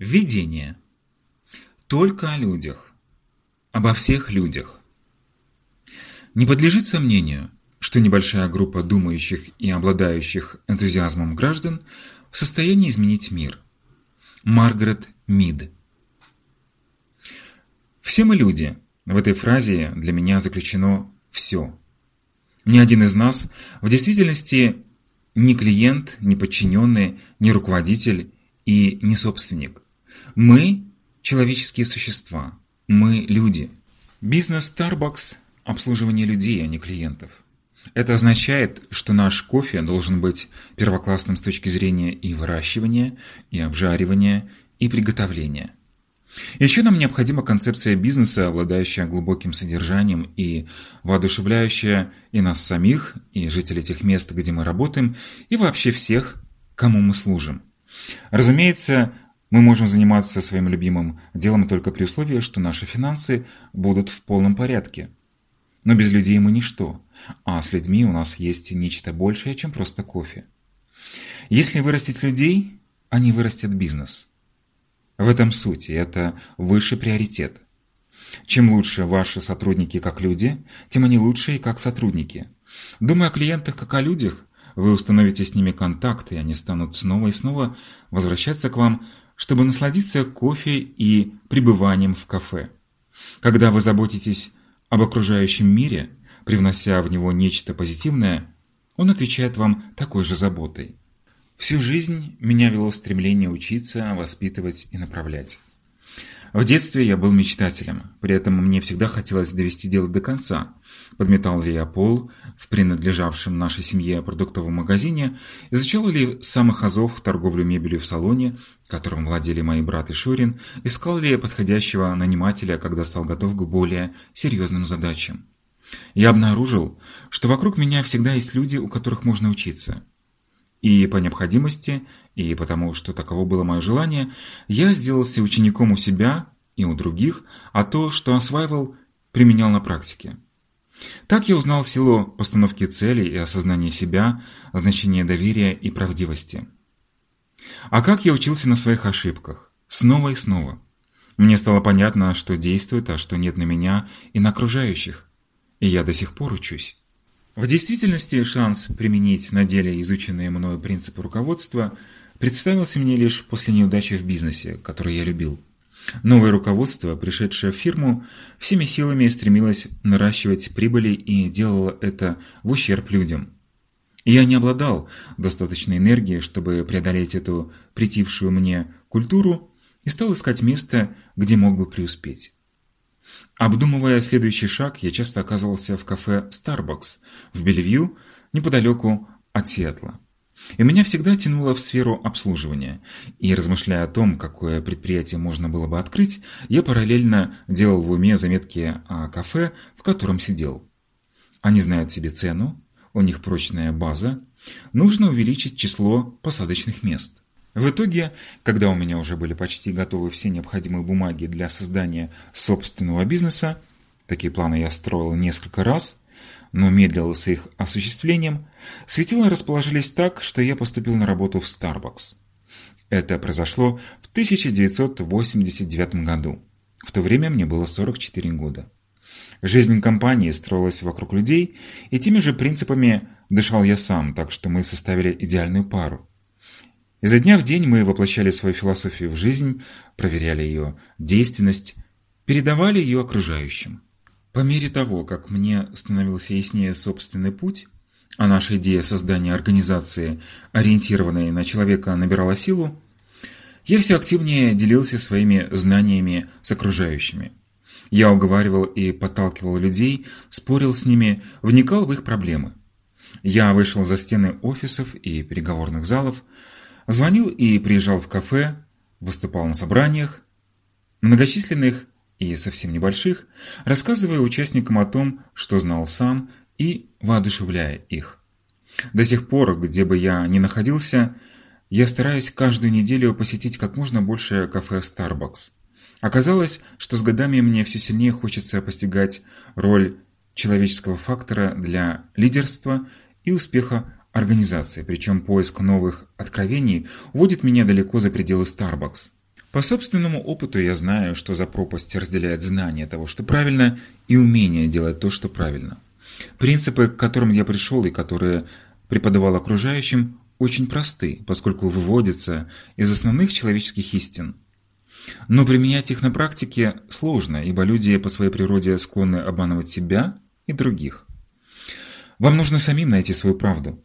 Введение. Только о людях. Обо всех людях. Не подлежит сомнению, что небольшая группа думающих и обладающих энтузиазмом граждан в состоянии изменить мир. Маргарет Мид. Все мы люди. В этой фразе для меня заключено все. Ни один из нас в действительности не клиент, не подчиненный, не руководитель и не собственник. Мы – человеческие существа. Мы – люди. Бизнес Starbucks – обслуживание людей, а не клиентов. Это означает, что наш кофе должен быть первоклассным с точки зрения и выращивания, и обжаривания, и приготовления. Еще нам необходима концепция бизнеса, обладающая глубоким содержанием и воодушевляющая и нас самих, и жителей тех мест, где мы работаем, и вообще всех, кому мы служим. Разумеется, мы можем заниматься своим любимым делом только при условии, что наши финансы будут в полном порядке. Но без людей мы ничто, а с людьми у нас есть нечто большее, чем просто кофе. Если вырастить людей, они вырастят бизнес. В этом суть, это высший приоритет. Чем лучше ваши сотрудники как люди, тем они лучше и как сотрудники. Думая о клиентах как о людях, вы установите с ними контакт, и они станут снова и снова возвращаться к вам, чтобы насладиться кофе и пребыванием в кафе. Когда вы заботитесь об окружающем мире, привнося в него нечто позитивное, он отвечает вам такой же заботой. Всю жизнь меня вело стремление учиться, воспитывать и направлять. В детстве я был мечтателем, при этом мне всегда хотелось довести дело до конца. Подметал ли я пол в принадлежавшем нашей семье продуктовом магазине, изучал ли самых азов торговлю мебелью в салоне, которым владели мои брат и Шурин, искал ли я подходящего нанимателя, когда стал готов к более серьезным задачам. Я обнаружил, что вокруг меня всегда есть люди, у которых можно учиться – и по необходимости, и потому что таково было мое желание, я сделался учеником у себя и у других, а то, что осваивал, применял на практике. Так я узнал силу постановки целей и осознания себя, значение доверия и правдивости. А как я учился на своих ошибках, снова и снова. Мне стало понятно, что действует, а что нет на меня и на окружающих. И я до сих пор учусь. В действительности шанс применить на деле изученные мною принципы руководства представился мне лишь после неудачи в бизнесе, который я любил. Новое руководство, пришедшее в фирму, всеми силами стремилось наращивать прибыли и делало это в ущерб людям. я не обладал достаточной энергией, чтобы преодолеть эту притившую мне культуру и стал искать место, где мог бы преуспеть. Обдумывая следующий шаг, я часто оказывался в кафе Starbucks в Бельвью, неподалеку от Сиэтла. И меня всегда тянуло в сферу обслуживания. И размышляя о том, какое предприятие можно было бы открыть, я параллельно делал в уме заметки о кафе, в котором сидел. Они знают себе цену, у них прочная база, нужно увеличить число посадочных мест. В итоге, когда у меня уже были почти готовы все необходимые бумаги для создания собственного бизнеса, такие планы я строил несколько раз, но медлил с их осуществлением, светила расположились так, что я поступил на работу в Starbucks. Это произошло в 1989 году. В то время мне было 44 года. Жизнь компании строилась вокруг людей, и теми же принципами дышал я сам, так что мы составили идеальную пару. Изо дня в день мы воплощали свою философию в жизнь, проверяли ее действенность, передавали ее окружающим. По мере того, как мне становился яснее собственный путь, а наша идея создания организации, ориентированной на человека, набирала силу, я все активнее делился своими знаниями с окружающими. Я уговаривал и подталкивал людей, спорил с ними, вникал в их проблемы. Я вышел за стены офисов и переговорных залов, Звонил и приезжал в кафе, выступал на собраниях, многочисленных и совсем небольших, рассказывая участникам о том, что знал сам и воодушевляя их. До сих пор, где бы я ни находился, я стараюсь каждую неделю посетить как можно больше кафе Starbucks. Оказалось, что с годами мне все сильнее хочется постигать роль человеческого фактора для лидерства и успеха организации, причем поиск новых откровений уводит меня далеко за пределы Starbucks. По собственному опыту я знаю, что за пропасть разделяет знание того, что правильно, и умение делать то, что правильно. Принципы, к которым я пришел и которые преподавал окружающим, очень просты, поскольку выводятся из основных человеческих истин. Но применять их на практике сложно, ибо люди по своей природе склонны обманывать себя и других. Вам нужно самим найти свою правду.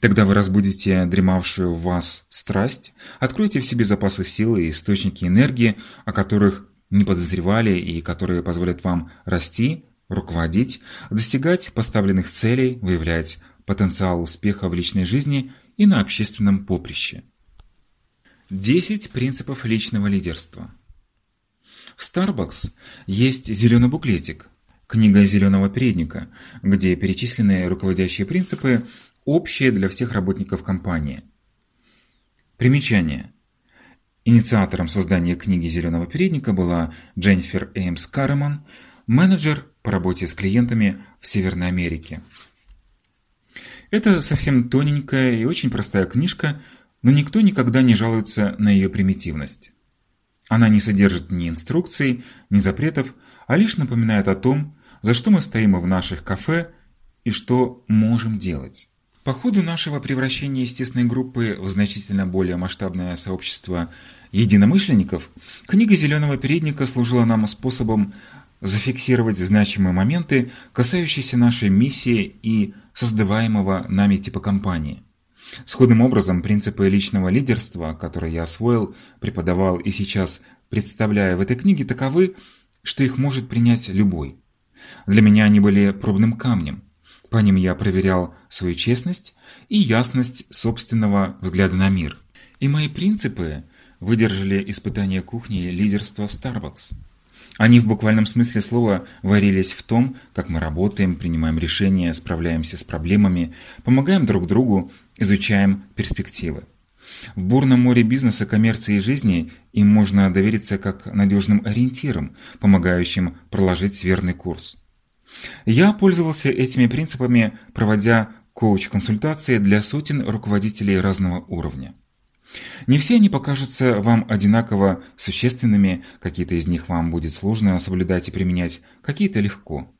Тогда вы разбудите дремавшую в вас страсть, откроете в себе запасы силы и источники энергии, о которых не подозревали и которые позволят вам расти, руководить, достигать поставленных целей, выявлять потенциал успеха в личной жизни и на общественном поприще. 10 принципов личного лидерства. В Starbucks есть зеленый буклетик, книга зеленого передника, где перечислены руководящие принципы, общие для всех работников компании. Примечание. Инициатором создания книги «Зеленого передника» была Дженнифер Эймс Кареман, менеджер по работе с клиентами в Северной Америке. Это совсем тоненькая и очень простая книжка, но никто никогда не жалуется на ее примитивность. Она не содержит ни инструкций, ни запретов, а лишь напоминает о том, за что мы стоим в наших кафе и что можем делать. По ходу нашего превращения естественной группы в значительно более масштабное сообщество единомышленников, книга «Зеленого передника» служила нам способом зафиксировать значимые моменты, касающиеся нашей миссии и создаваемого нами типа компании. Сходным образом, принципы личного лидерства, которые я освоил, преподавал и сейчас представляю в этой книге, таковы, что их может принять любой. Для меня они были пробным камнем. По ним я проверял свою честность и ясность собственного взгляда на мир. И мои принципы выдержали испытание кухни лидерства в Starbucks. Они в буквальном смысле слова варились в том, как мы работаем, принимаем решения, справляемся с проблемами, помогаем друг другу, изучаем перспективы. В бурном море бизнеса, коммерции и жизни им можно довериться как надежным ориентирам, помогающим проложить верный курс. Я пользовался этими принципами, проводя коуч-консультации для сотен руководителей разного уровня. Не все они покажутся вам одинаково существенными, какие-то из них вам будет сложно соблюдать и применять, какие-то легко.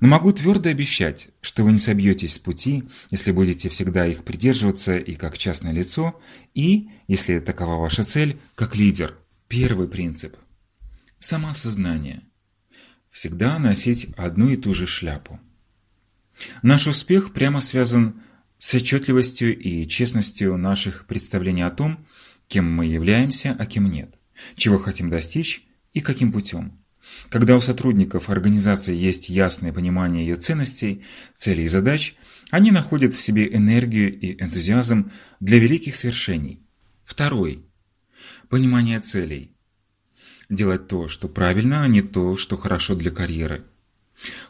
Но могу твердо обещать, что вы не собьетесь с пути, если будете всегда их придерживаться и как частное лицо, и, если такова ваша цель, как лидер. Первый принцип. Самосознание. Всегда носить одну и ту же шляпу. Наш успех прямо связан с отчетливостью и честностью наших представлений о том, кем мы являемся, а кем нет, чего хотим достичь и каким путем. Когда у сотрудников организации есть ясное понимание ее ценностей, целей и задач, они находят в себе энергию и энтузиазм для великих свершений. Второй. Понимание целей. Делать то, что правильно, а не то, что хорошо для карьеры.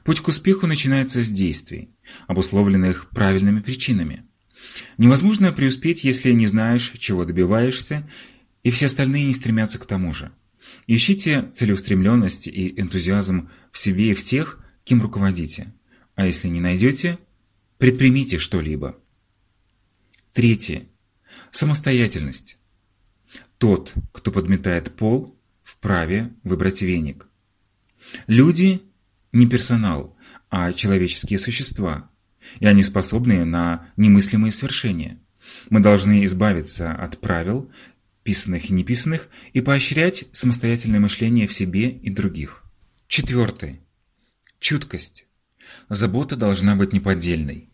Путь к успеху начинается с действий, обусловленных правильными причинами. Невозможно преуспеть, если не знаешь, чего добиваешься, и все остальные не стремятся к тому же. Ищите целеустремленность и энтузиазм в себе и в тех, кем руководите. А если не найдете, предпримите что-либо. Третье. Самостоятельность. Тот, кто подметает пол, вправе выбрать веник. Люди не персонал, а человеческие существа, и они способны на немыслимые свершения. Мы должны избавиться от правил, писанных и неписанных, и поощрять самостоятельное мышление в себе и других. Четвертое. Чуткость. Забота должна быть неподдельной.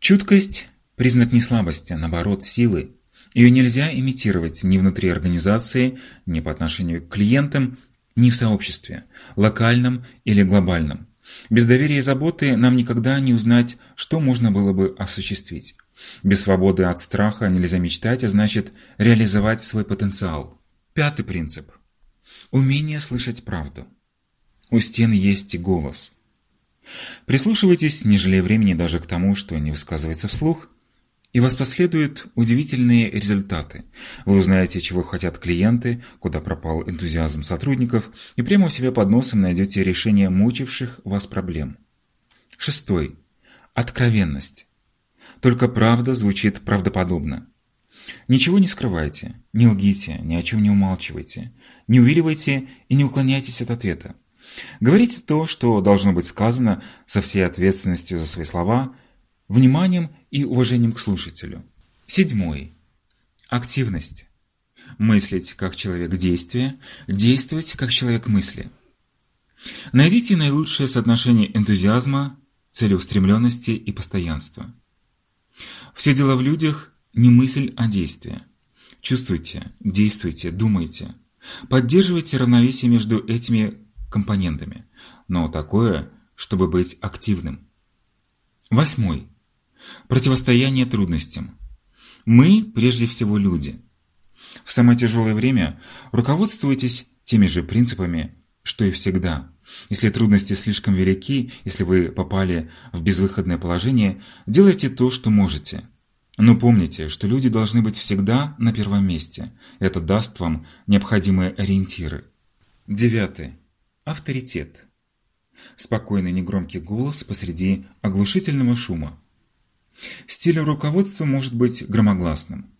Чуткость – признак а наоборот силы. Ее нельзя имитировать ни внутри организации, ни по отношению к клиентам, ни в сообществе, локальном или глобальном. Без доверия и заботы нам никогда не узнать, что можно было бы осуществить. Без свободы от страха нельзя мечтать, а значит реализовать свой потенциал. Пятый принцип. Умение слышать правду. У стен есть голос. Прислушивайтесь, не жалея времени даже к тому, что не высказывается вслух, и вас последуют удивительные результаты. Вы узнаете, чего хотят клиенты, куда пропал энтузиазм сотрудников, и прямо у себя под носом найдете решение мучивших вас проблем. Шестой. Откровенность. Только правда звучит правдоподобно. Ничего не скрывайте, не лгите, ни о чем не умалчивайте, не увиливайте и не уклоняйтесь от ответа. Говорите то, что должно быть сказано со всей ответственностью за свои слова, вниманием и уважением к слушателю. Седьмой. Активность. Мыслить как человек действия, действовать как человек мысли. Найдите наилучшее соотношение энтузиазма, целеустремленности и постоянства. Все дело в людях не мысль, а действие. Чувствуйте, действуйте, думайте. Поддерживайте равновесие между этими компонентами, но такое, чтобы быть активным. Восьмой. Противостояние трудностям. Мы прежде всего люди. В самое тяжелое время руководствуйтесь теми же принципами, что и всегда. Если трудности слишком велики, если вы попали в безвыходное положение, делайте то, что можете. Но помните, что люди должны быть всегда на первом месте. Это даст вам необходимые ориентиры. Девятый. Авторитет. Спокойный негромкий голос посреди оглушительного шума. Стиль руководства может быть громогласным.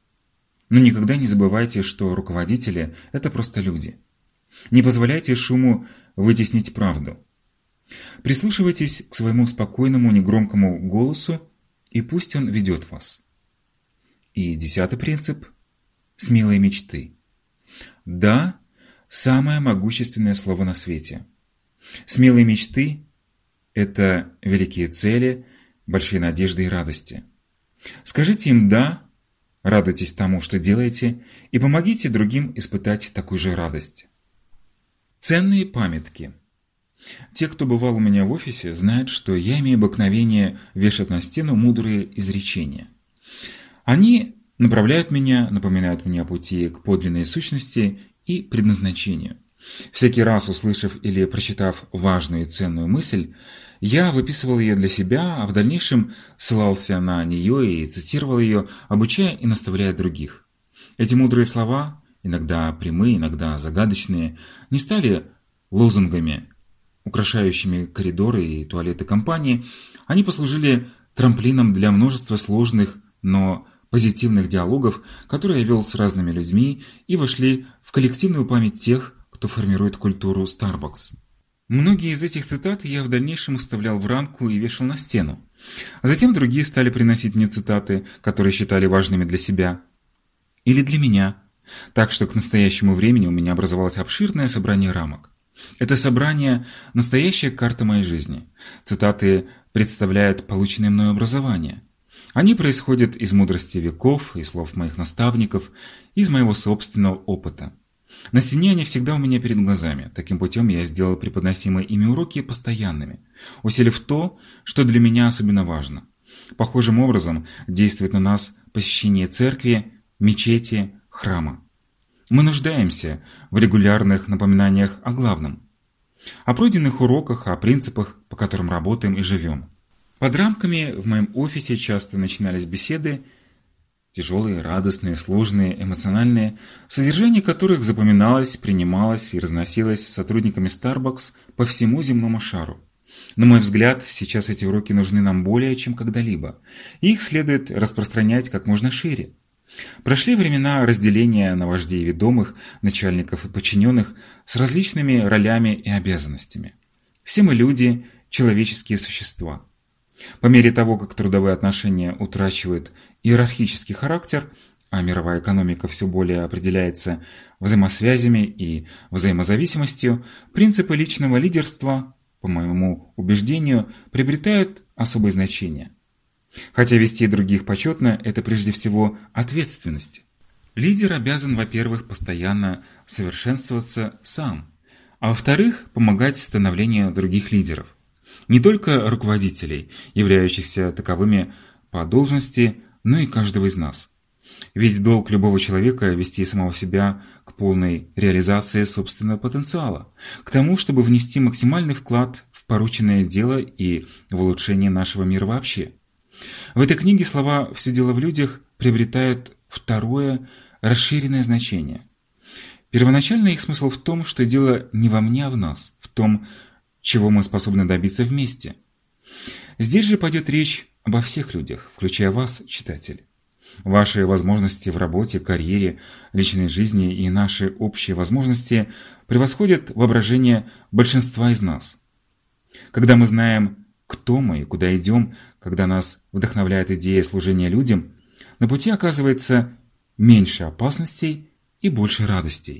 Но никогда не забывайте, что руководители – это просто люди. Не позволяйте шуму вытеснить правду. Прислушивайтесь к своему спокойному негромкому голосу, и пусть он ведет вас. И десятый принцип – смелые мечты. Да, самое могущественное слово на свете. Смелые мечты – это великие цели, большие надежды и радости. Скажите им «да», радуйтесь тому, что делаете, и помогите другим испытать такую же радость. Ценные памятки. Те, кто бывал у меня в офисе, знают, что я имею обыкновение вешать на стену мудрые изречения. Они направляют меня, напоминают мне о пути к подлинной сущности и предназначению. Всякий раз услышав или прочитав важную и ценную мысль, я выписывал ее для себя, а в дальнейшем ссылался на нее и цитировал ее, обучая и наставляя других. Эти мудрые слова, иногда прямые, иногда загадочные, не стали лозунгами, украшающими коридоры и туалеты компании, они послужили трамплином для множества сложных, но позитивных диалогов, которые я вел с разными людьми и вошли в коллективную память тех, кто формирует культуру Starbucks. Многие из этих цитат я в дальнейшем вставлял в рамку и вешал на стену. Затем другие стали приносить мне цитаты, которые считали важными для себя. Или для меня. Так что к настоящему времени у меня образовалось обширное собрание рамок. Это собрание – настоящая карта моей жизни. Цитаты представляют полученное мною образование – они происходят из мудрости веков и слов моих наставников, из моего собственного опыта. На стене они всегда у меня перед глазами. Таким путем я сделал преподносимые ими уроки постоянными, усилив то, что для меня особенно важно. Похожим образом действует на нас посещение церкви, мечети, храма. Мы нуждаемся в регулярных напоминаниях о главном, о пройденных уроках, о принципах, по которым работаем и живем. Под рамками в моем офисе часто начинались беседы, тяжелые, радостные, сложные, эмоциональные, содержание которых запоминалось, принималось и разносилось сотрудниками Starbucks по всему земному шару. На мой взгляд, сейчас эти уроки нужны нам более, чем когда-либо, их следует распространять как можно шире. Прошли времена разделения на вождей ведомых, начальников и подчиненных с различными ролями и обязанностями. Все мы люди, человеческие существа. По мере того, как трудовые отношения утрачивают иерархический характер, а мировая экономика все более определяется взаимосвязями и взаимозависимостью, принципы личного лидерства, по моему убеждению, приобретают особое значение. Хотя вести других почетно – это прежде всего ответственность. Лидер обязан, во-первых, постоянно совершенствоваться сам, а во-вторых, помогать становлению других лидеров – не только руководителей, являющихся таковыми по должности, но и каждого из нас. Ведь долг любого человека – вести самого себя к полной реализации собственного потенциала, к тому, чтобы внести максимальный вклад в порученное дело и в улучшение нашего мира вообще. В этой книге слова «все дело в людях» приобретают второе, расширенное значение. Первоначально их смысл в том, что дело не во мне, а в нас, в том, чего мы способны добиться вместе. Здесь же пойдет речь обо всех людях, включая вас, читатель. Ваши возможности в работе, карьере, личной жизни и наши общие возможности превосходят воображение большинства из нас. Когда мы знаем, кто мы и куда идем, когда нас вдохновляет идея служения людям, на пути оказывается меньше опасностей и больше радостей.